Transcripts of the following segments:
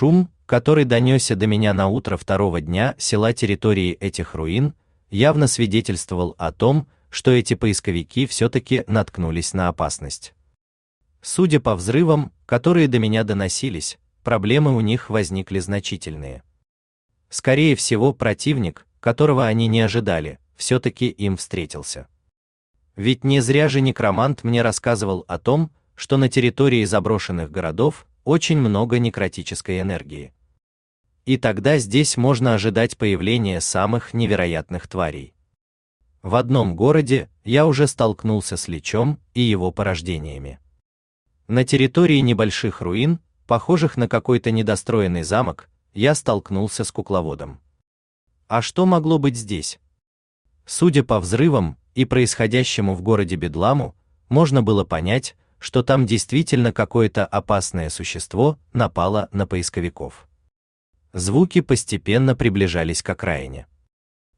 Шум, который донесся до меня на утро второго дня села территории этих руин, явно свидетельствовал о том, что эти поисковики все-таки наткнулись на опасность. Судя по взрывам, которые до меня доносились, проблемы у них возникли значительные. Скорее всего, противник, которого они не ожидали, все-таки им встретился. Ведь не зря же некромант мне рассказывал о том, что на территории заброшенных городов очень много некротической энергии. И тогда здесь можно ожидать появления самых невероятных тварей. В одном городе я уже столкнулся с лечом и его порождениями. На территории небольших руин, похожих на какой-то недостроенный замок, я столкнулся с кукловодом. А что могло быть здесь? Судя по взрывам и происходящему в городе Бедламу, можно было понять, что там действительно какое-то опасное существо напало на поисковиков. Звуки постепенно приближались к окраине.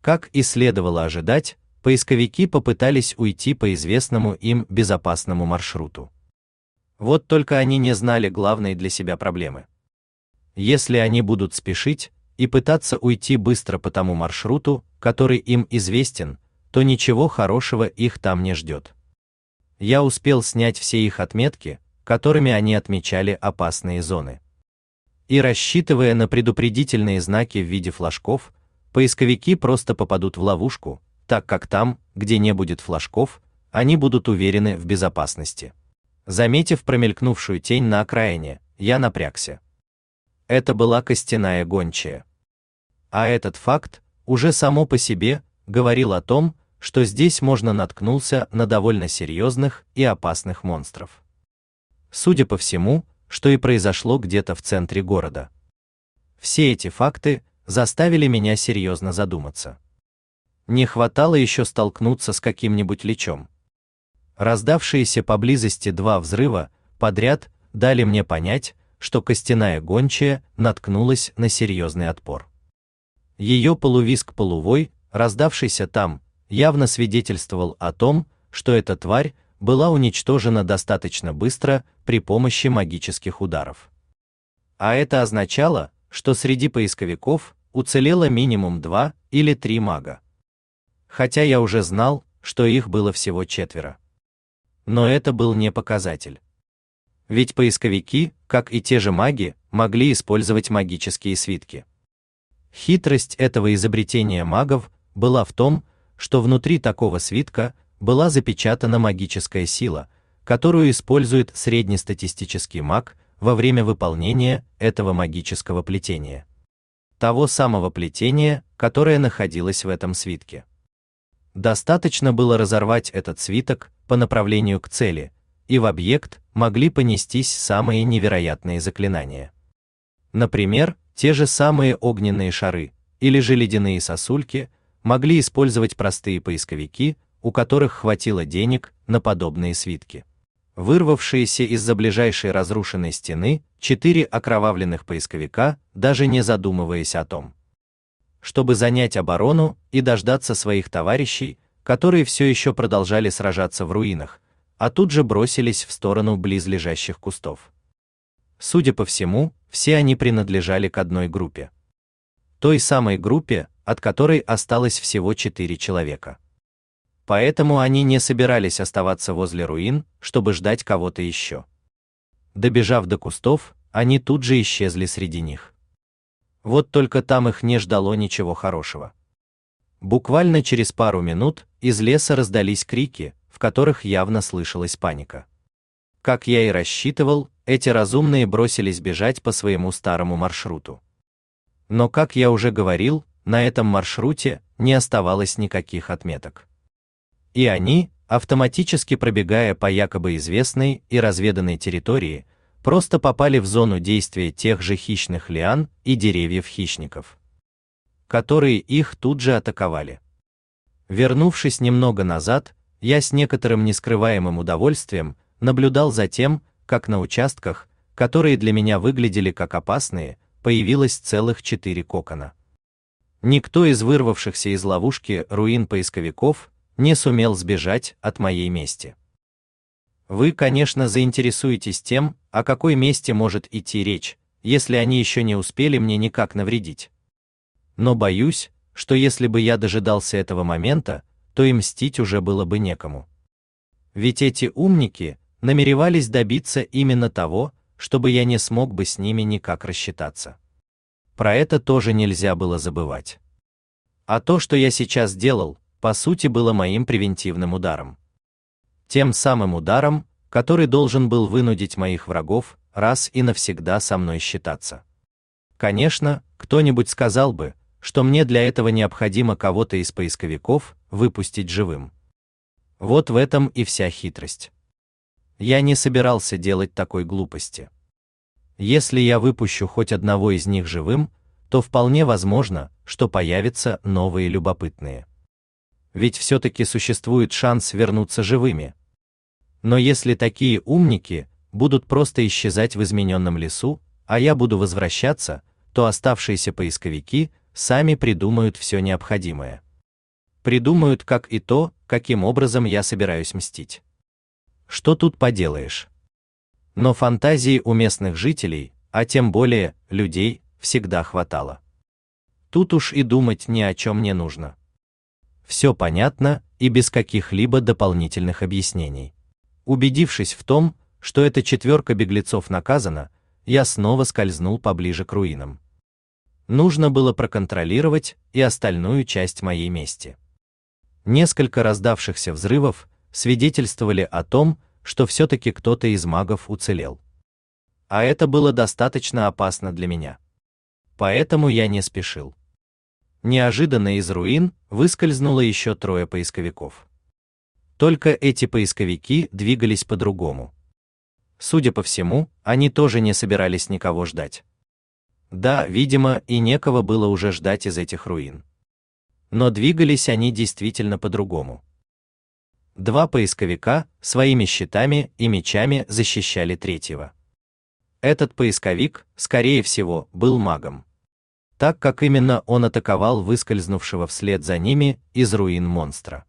Как и следовало ожидать, поисковики попытались уйти по известному им безопасному маршруту. Вот только они не знали главной для себя проблемы. Если они будут спешить и пытаться уйти быстро по тому маршруту, который им известен, то ничего хорошего их там не ждет. Я успел снять все их отметки, которыми они отмечали опасные зоны. И рассчитывая на предупредительные знаки в виде флажков, поисковики просто попадут в ловушку, так как там, где не будет флажков, они будут уверены в безопасности. Заметив промелькнувшую тень на окраине, я напрягся. Это была костяная гончая. А этот факт уже само по себе говорил о том, что здесь можно наткнуться на довольно серьезных и опасных монстров. Судя по всему, что и произошло где-то в центре города. Все эти факты заставили меня серьезно задуматься. Не хватало еще столкнуться с каким-нибудь лечом. Раздавшиеся поблизости два взрыва подряд дали мне понять, что костяная гончая наткнулась на серьезный отпор. Ее полувиск-полувой, раздавшийся там, явно свидетельствовал о том, что эта тварь была уничтожена достаточно быстро при помощи магических ударов. А это означало, что среди поисковиков уцелело минимум два или три мага хотя я уже знал, что их было всего четверо. Но это был не показатель. Ведь поисковики, как и те же маги, могли использовать магические свитки. Хитрость этого изобретения магов была в том, что внутри такого свитка была запечатана магическая сила, которую использует среднестатистический маг во время выполнения этого магического плетения. Того самого плетения, которое находилось в этом свитке. Достаточно было разорвать этот свиток по направлению к цели, и в объект могли понестись самые невероятные заклинания. Например, те же самые огненные шары или же ледяные сосульки могли использовать простые поисковики, у которых хватило денег на подобные свитки. Вырвавшиеся из-за ближайшей разрушенной стены четыре окровавленных поисковика, даже не задумываясь о том, чтобы занять оборону и дождаться своих товарищей, которые все еще продолжали сражаться в руинах, а тут же бросились в сторону близлежащих кустов. Судя по всему, все они принадлежали к одной группе. Той самой группе, от которой осталось всего четыре человека. Поэтому они не собирались оставаться возле руин, чтобы ждать кого-то еще. Добежав до кустов, они тут же исчезли среди них. Вот только там их не ждало ничего хорошего. Буквально через пару минут из леса раздались крики, в которых явно слышалась паника. Как я и рассчитывал, эти разумные бросились бежать по своему старому маршруту. Но, как я уже говорил, на этом маршруте не оставалось никаких отметок. И они, автоматически пробегая по якобы известной и разведанной территории, просто попали в зону действия тех же хищных лиан и деревьев хищников, которые их тут же атаковали. Вернувшись немного назад, я с некоторым нескрываемым удовольствием наблюдал за тем, как на участках, которые для меня выглядели как опасные, появилось целых четыре кокона. Никто из вырвавшихся из ловушки руин поисковиков не сумел сбежать от моей мести. Вы, конечно, заинтересуетесь тем, о какой месте может идти речь, если они еще не успели мне никак навредить. Но боюсь, что если бы я дожидался этого момента, то и мстить уже было бы некому. Ведь эти умники намеревались добиться именно того, чтобы я не смог бы с ними никак рассчитаться. Про это тоже нельзя было забывать. А то, что я сейчас делал, по сути было моим превентивным ударом. Тем самым ударом, который должен был вынудить моих врагов раз и навсегда со мной считаться. Конечно, кто-нибудь сказал бы, что мне для этого необходимо кого-то из поисковиков выпустить живым. Вот в этом и вся хитрость. Я не собирался делать такой глупости. Если я выпущу хоть одного из них живым, то вполне возможно, что появятся новые любопытные. Ведь все-таки существует шанс вернуться живыми. Но если такие умники будут просто исчезать в измененном лесу, а я буду возвращаться, то оставшиеся поисковики сами придумают все необходимое. Придумают как и то, каким образом я собираюсь мстить. Что тут поделаешь? Но фантазии у местных жителей, а тем более людей, всегда хватало. Тут уж и думать ни о чем не нужно. Все понятно и без каких-либо дополнительных объяснений. Убедившись в том, что эта четверка беглецов наказана, я снова скользнул поближе к руинам. Нужно было проконтролировать и остальную часть моей мести. Несколько раздавшихся взрывов свидетельствовали о том, что все-таки кто-то из магов уцелел. А это было достаточно опасно для меня. Поэтому я не спешил. Неожиданно из руин выскользнуло еще трое поисковиков. Только эти поисковики двигались по-другому. Судя по всему, они тоже не собирались никого ждать. Да, видимо, и некого было уже ждать из этих руин. Но двигались они действительно по-другому. Два поисковика своими щитами и мечами защищали третьего. Этот поисковик, скорее всего, был магом. Так как именно он атаковал выскользнувшего вслед за ними из руин монстра.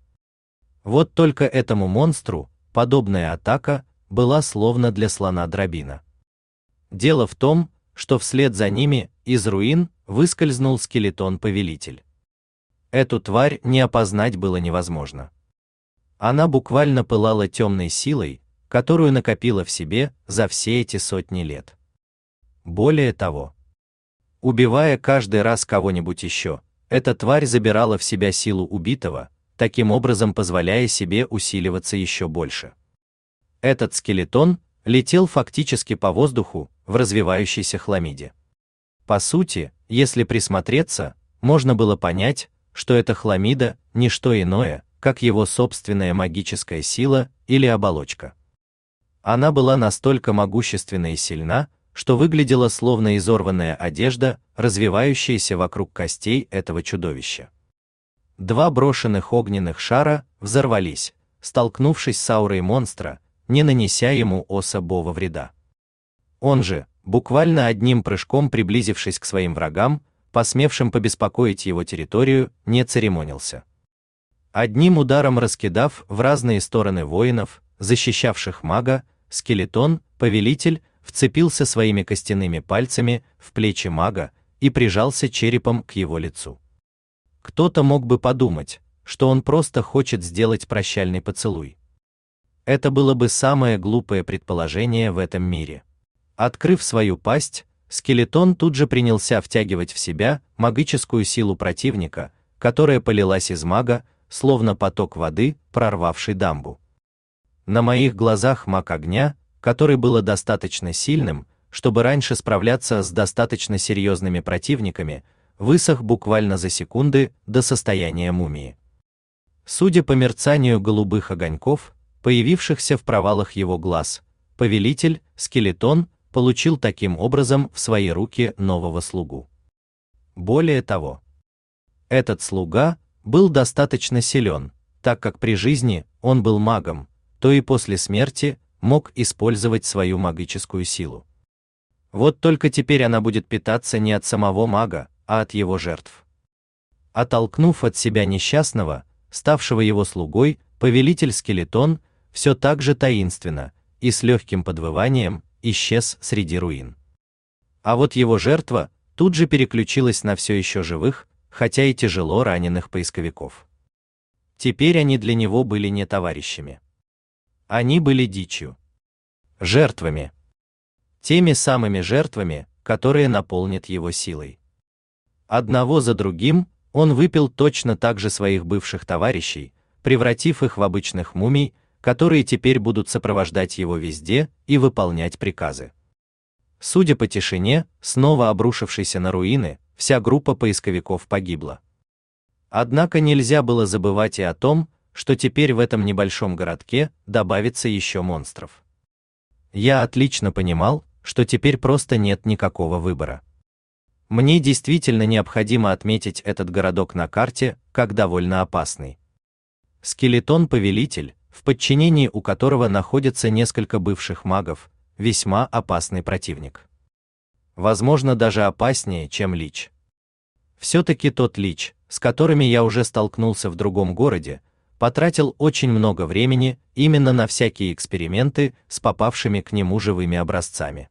Вот только этому монстру подобная атака была словно для слона дробина. Дело в том, что вслед за ними из руин выскользнул скелетон-повелитель. Эту тварь не опознать было невозможно. Она буквально пылала темной силой, которую накопила в себе за все эти сотни лет. Более того, убивая каждый раз кого-нибудь еще, эта тварь забирала в себя силу убитого, таким образом позволяя себе усиливаться еще больше. Этот скелетон летел фактически по воздуху в развивающейся хламиде. По сути, если присмотреться, можно было понять, что эта хламида не что иное, как его собственная магическая сила или оболочка. Она была настолько могущественна и сильна, что выглядела словно изорванная одежда, развивающаяся вокруг костей этого чудовища. Два брошенных огненных шара взорвались, столкнувшись с аурой монстра, не нанеся ему особого вреда. Он же, буквально одним прыжком приблизившись к своим врагам, посмевшим побеспокоить его территорию, не церемонился. Одним ударом раскидав в разные стороны воинов, защищавших мага, скелетон, повелитель, вцепился своими костяными пальцами в плечи мага и прижался черепом к его лицу. Кто-то мог бы подумать, что он просто хочет сделать прощальный поцелуй. Это было бы самое глупое предположение в этом мире. Открыв свою пасть, скелетон тут же принялся втягивать в себя магическую силу противника, которая полилась из мага, словно поток воды, прорвавший дамбу. На моих глазах маг огня, который было достаточно сильным, чтобы раньше справляться с достаточно серьезными противниками, высох буквально за секунды до состояния мумии. Судя по мерцанию голубых огоньков, появившихся в провалах его глаз. Повелитель, скелетон, получил таким образом в свои руки нового слугу. Более того, этот слуга был достаточно силен, так как при жизни он был магом, то и после смерти мог использовать свою магическую силу. Вот только теперь она будет питаться не от самого мага, а от его жертв. Оттолкнув от себя несчастного, ставшего его слугой, повелитель скелетон все так же таинственно и с легким подвыванием исчез среди руин. А вот его жертва тут же переключилась на все еще живых, хотя и тяжело раненых поисковиков. Теперь они для него были не товарищами. Они были дичью. Жертвами. Теми самыми жертвами, которые наполнят его силой. Одного за другим он выпил точно так же своих бывших товарищей, превратив их в обычных мумий, которые теперь будут сопровождать его везде и выполнять приказы. Судя по тишине, снова обрушившейся на руины, вся группа поисковиков погибла. Однако нельзя было забывать и о том, что теперь в этом небольшом городке добавится еще монстров. Я отлично понимал, что теперь просто нет никакого выбора. Мне действительно необходимо отметить этот городок на карте как довольно опасный. Скелетон-повелитель, в подчинении у которого находятся несколько бывших магов, весьма опасный противник. Возможно, даже опаснее, чем Лич. Все-таки тот Лич, с которыми я уже столкнулся в другом городе, потратил очень много времени именно на всякие эксперименты с попавшими к нему живыми образцами.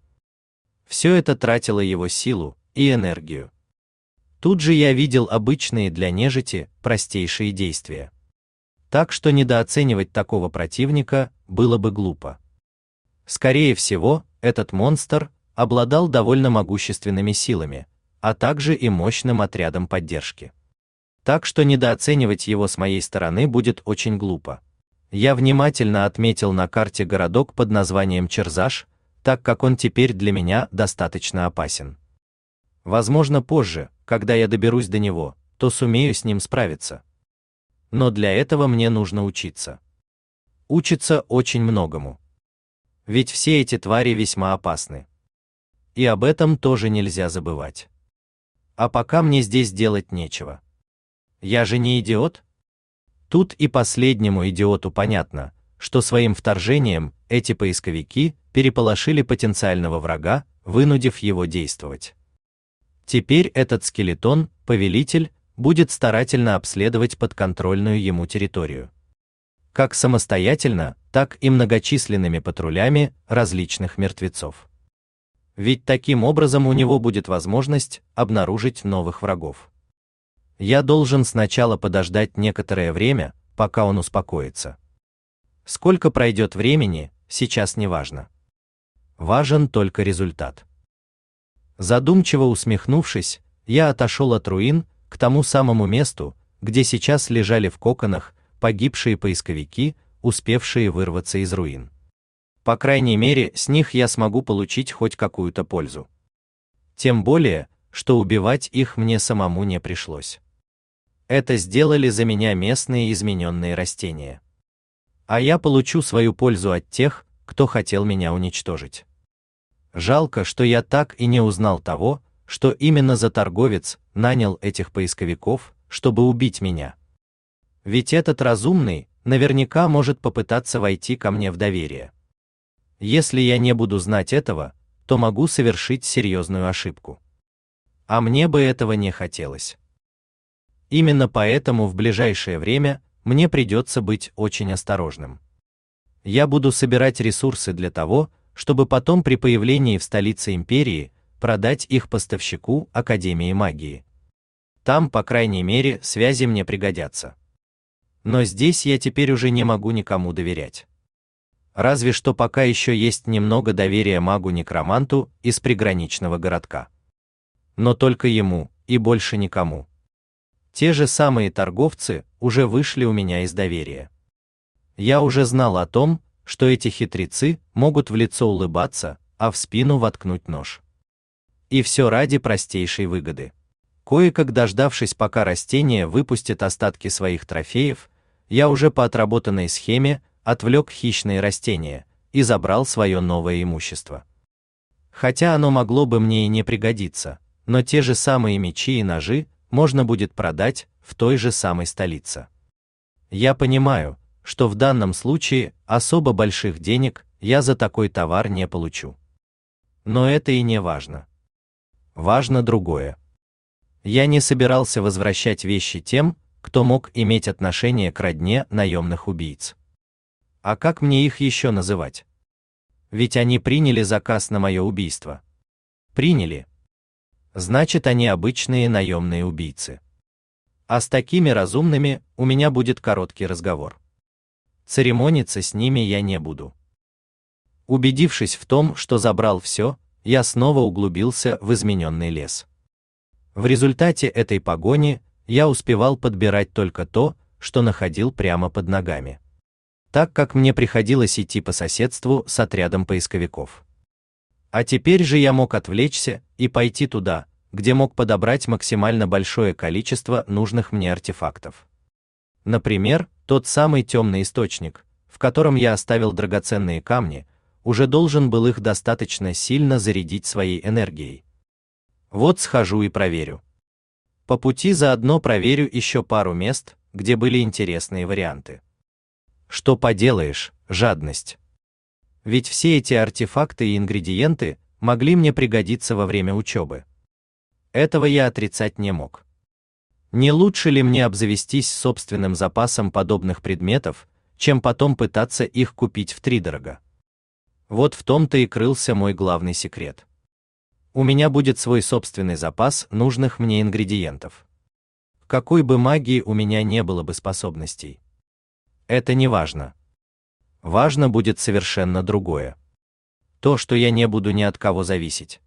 Все это тратило его силу и энергию. Тут же я видел обычные для нежити простейшие действия. Так что недооценивать такого противника было бы глупо. Скорее всего, этот монстр обладал довольно могущественными силами, а также и мощным отрядом поддержки. Так что недооценивать его с моей стороны будет очень глупо. Я внимательно отметил на карте городок под названием Черзаш, так как он теперь для меня достаточно опасен. Возможно, позже, когда я доберусь до него, то сумею с ним справиться. Но для этого мне нужно учиться. Учиться очень многому. Ведь все эти твари весьма опасны. И об этом тоже нельзя забывать. А пока мне здесь делать нечего. Я же не идиот? Тут и последнему идиоту понятно, что своим вторжением эти поисковики переполошили потенциального врага, вынудив его действовать. Теперь этот скелетон, повелитель, будет старательно обследовать подконтрольную ему территорию. Как самостоятельно, так и многочисленными патрулями различных мертвецов. Ведь таким образом у него будет возможность обнаружить новых врагов. Я должен сначала подождать некоторое время, пока он успокоится. Сколько пройдет времени, сейчас не важно. Важен только результат. Задумчиво усмехнувшись, я отошел от руин к тому самому месту, где сейчас лежали в коконах погибшие поисковики, успевшие вырваться из руин. По крайней мере, с них я смогу получить хоть какую-то пользу. Тем более, что убивать их мне самому не пришлось. Это сделали за меня местные измененные растения. А я получу свою пользу от тех, кто хотел меня уничтожить. Жалко, что я так и не узнал того, что именно за торговец нанял этих поисковиков, чтобы убить меня. Ведь этот разумный наверняка может попытаться войти ко мне в доверие. Если я не буду знать этого, то могу совершить серьезную ошибку. А мне бы этого не хотелось. Именно поэтому в ближайшее время мне придется быть очень осторожным. Я буду собирать ресурсы для того, чтобы потом при появлении в столице империи продать их поставщику Академии магии. Там, по крайней мере, связи мне пригодятся. Но здесь я теперь уже не могу никому доверять. Разве что пока еще есть немного доверия магу-некроманту из приграничного городка. Но только ему, и больше никому. Те же самые торговцы уже вышли у меня из доверия. Я уже знал о том, что эти хитрецы могут в лицо улыбаться, а в спину воткнуть нож. И все ради простейшей выгоды. Кое-как дождавшись, пока растение выпустит остатки своих трофеев, я уже по отработанной схеме отвлек хищные растения и забрал свое новое имущество. Хотя оно могло бы мне и не пригодиться, но те же самые мечи и ножи можно будет продать в той же самой столице. Я понимаю, что в данном случае особо больших денег я за такой товар не получу. Но это и не важно. Важно другое. Я не собирался возвращать вещи тем, кто мог иметь отношение к родне наемных убийц. А как мне их еще называть? Ведь они приняли заказ на мое убийство. Приняли. Значит, они обычные наемные убийцы. А с такими разумными у меня будет короткий разговор. Церемониться с ними я не буду. Убедившись в том, что забрал все, я снова углубился в измененный лес. В результате этой погони я успевал подбирать только то, что находил прямо под ногами. Так как мне приходилось идти по соседству с отрядом поисковиков. А теперь же я мог отвлечься и пойти туда, где мог подобрать максимально большое количество нужных мне артефактов. Например, тот самый темный источник, в котором я оставил драгоценные камни, уже должен был их достаточно сильно зарядить своей энергией. Вот схожу и проверю. По пути заодно проверю еще пару мест, где были интересные варианты. Что поделаешь, жадность. Ведь все эти артефакты и ингредиенты могли мне пригодиться во время учебы. Этого я отрицать не мог. Не лучше ли мне обзавестись собственным запасом подобных предметов, чем потом пытаться их купить втридорога? Вот в том-то и крылся мой главный секрет. У меня будет свой собственный запас нужных мне ингредиентов. Какой бы магии у меня не было бы способностей. Это не важно. Важно будет совершенно другое. То, что я не буду ни от кого зависеть.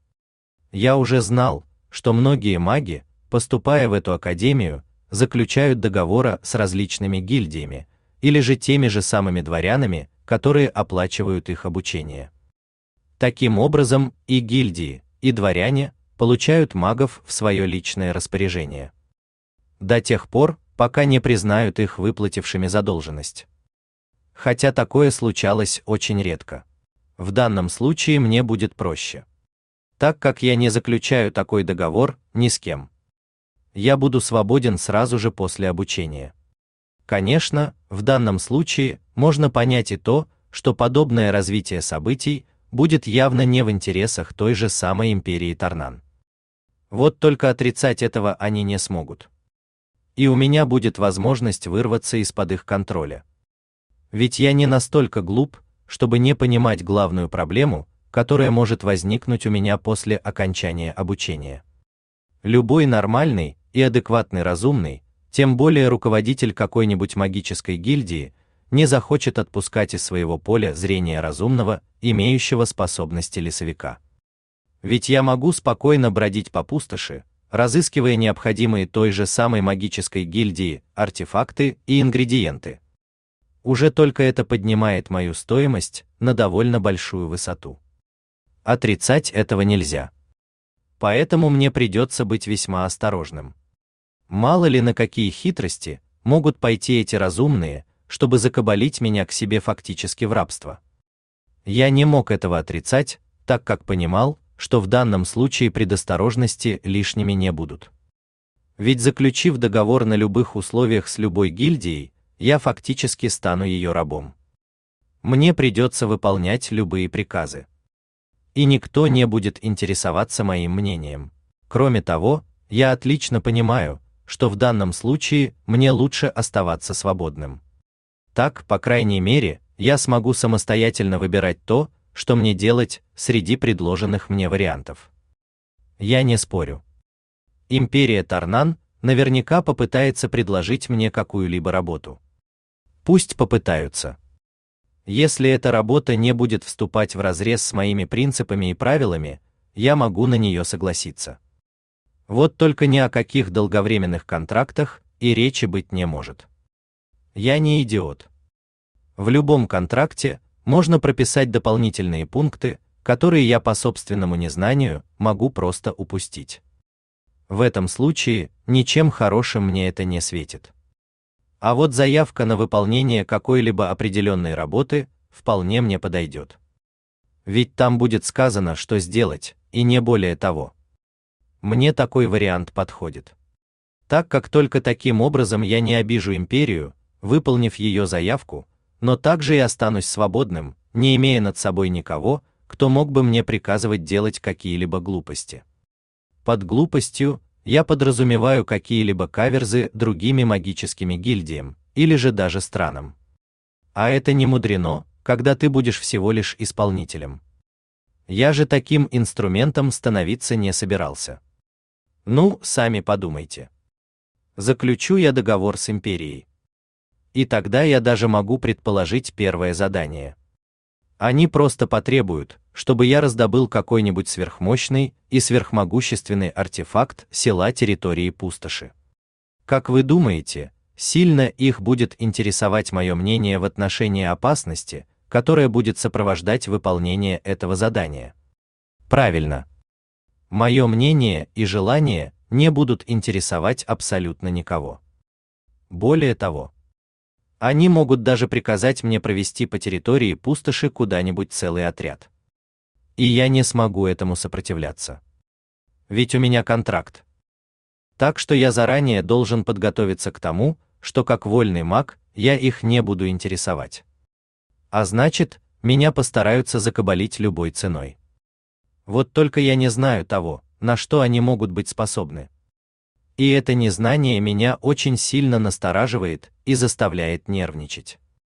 Я уже знал, что многие маги, поступая в эту академию, заключают договора с различными гильдиями или же теми же самыми дворянами, которые оплачивают их обучение. Таким образом, и гильдии, и дворяне получают магов в свое личное распоряжение. До тех пор, пока не признают их выплатившими задолженность. Хотя такое случалось очень редко. В данном случае мне будет проще. Так как я не заключаю такой договор ни с кем. Я буду свободен сразу же после обучения. Конечно, в данном случае можно понять и то, что подобное развитие событий будет явно не в интересах той же самой империи Тарнан. Вот только отрицать этого они не смогут. И у меня будет возможность вырваться из-под их контроля. Ведь я не настолько глуп, чтобы не понимать главную проблему, которая может возникнуть у меня после окончания обучения. Любой нормальный и адекватный разумный, тем более руководитель какой-нибудь магической гильдии, не захочет отпускать из своего поля зрения разумного, имеющего способности лесовика. Ведь я могу спокойно бродить по пустоши, разыскивая необходимые той же самой магической гильдии артефакты и ингредиенты. Уже только это поднимает мою стоимость на довольно большую высоту. Отрицать этого нельзя. Поэтому мне придется быть весьма осторожным. Мало ли на какие хитрости могут пойти эти разумные, чтобы закабалить меня к себе фактически в рабство. Я не мог этого отрицать, так как понимал, что в данном случае предосторожности лишними не будут. Ведь заключив договор на любых условиях с любой гильдией, я фактически стану ее рабом. Мне придется выполнять любые приказы. И никто не будет интересоваться моим мнением. Кроме того, я отлично понимаю, что в данном случае мне лучше оставаться свободным. Так, по крайней мере, я смогу самостоятельно выбирать то, что мне делать среди предложенных мне вариантов. Я не спорю. Империя Тарнан наверняка попытается предложить мне какую-либо работу. Пусть попытаются. Если эта работа не будет вступать в разрез с моими принципами и правилами, я могу на нее согласиться. Вот только ни о каких долговременных контрактах и речи быть не может. Я не идиот. В любом контракте можно прописать дополнительные пункты, которые я по собственному незнанию могу просто упустить. В этом случае ничем хорошим мне это не светит. А вот заявка на выполнение какой-либо определенной работы вполне мне подойдет. Ведь там будет сказано, что сделать, и не более того. Мне такой вариант подходит. Так как только таким образом я не обижу империю, выполнив ее заявку, но также и останусь свободным, не имея над собой никого, кто мог бы мне приказывать делать какие-либо глупости. Под глупостью я подразумеваю какие-либо каверзы другими магическими гильдиям или же даже странам. А это не мудрено, когда ты будешь всего лишь исполнителем. Я же таким инструментом становиться не собирался. Ну, сами подумайте. Заключу я договор с империей. И тогда я даже могу предположить первое задание. Они просто потребуют, чтобы я раздобыл какой-нибудь сверхмощный и сверхмогущественный артефакт села территории пустоши. Как вы думаете, сильно их будет интересовать мое мнение в отношении опасности, которая будет сопровождать выполнение этого задания? Правильно. Мое мнение и желание не будут интересовать абсолютно никого. Более того, они могут даже приказать мне провести по территории пустоши куда-нибудь целый отряд. И я не смогу этому сопротивляться. Ведь у меня контракт. Так что я заранее должен подготовиться к тому, что как вольный маг я их не буду интересовать. А значит, меня постараются закабалить любой ценой. Вот только я не знаю того, на что они могут быть способны. И это незнание меня очень сильно настораживает и заставляет нервничать.